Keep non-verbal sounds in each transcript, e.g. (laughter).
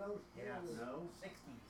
ain't Yeah, scale. no, sixties.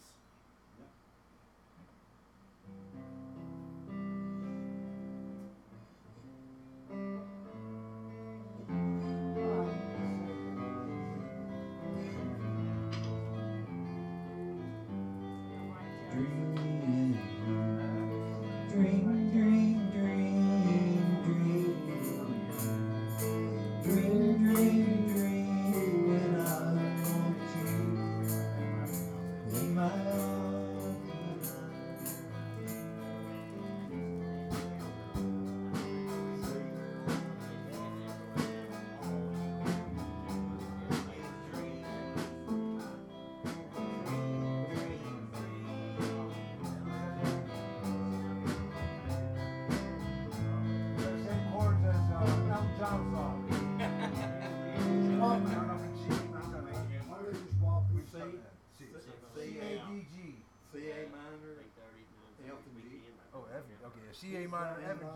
Okay, yeah,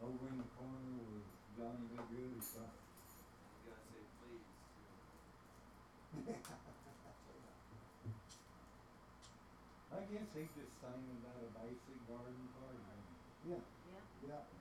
over in the corner was Johnny McGood or something. You gotta say please. (laughs) I guess he just sang about a basic garden party. Yeah. Yeah. Yeah.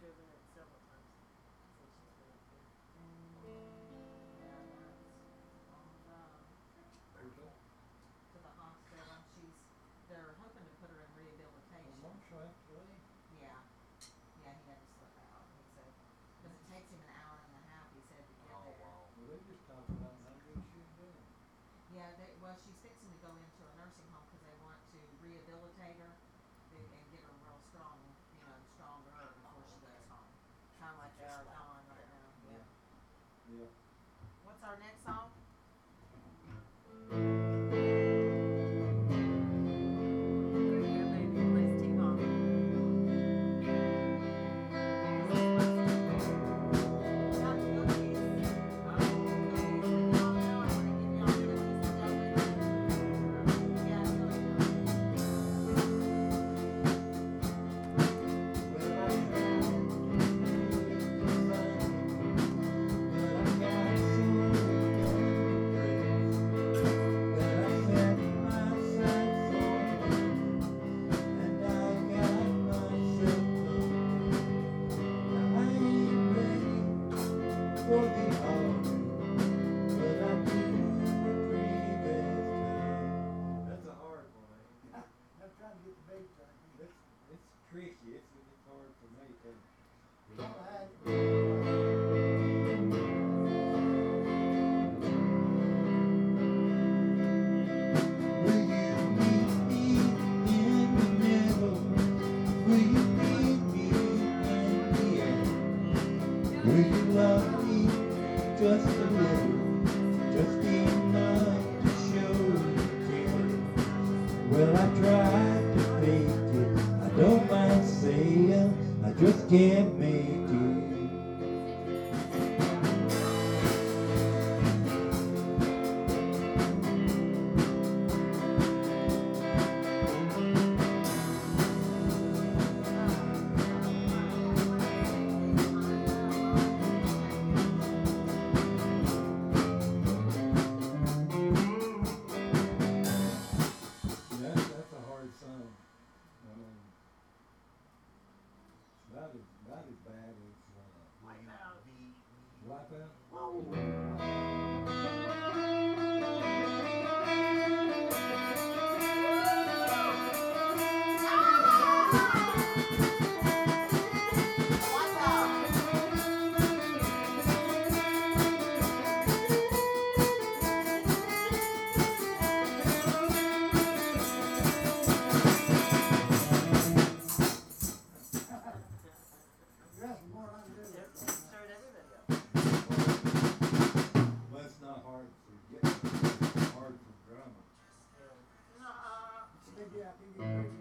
driven it several times since she's been up here. To the hospital, she's, they're hoping to put her in rehabilitation. Marshall? Yeah, yeah, he had to slip out, he said, cause it takes him an hour and a half, he said, to get oh, there. Well, they just talked about how good she was doing. Yeah, they, well, she's fixing to go in Yeah. What's our next song? Big, yeah,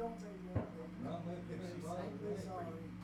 don't take that. No, I'm sorry.